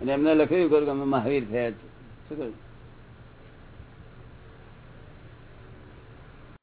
અને એમને લખ્યું કરું કે અમે મહાવીર થયા છે શું કહ્યું?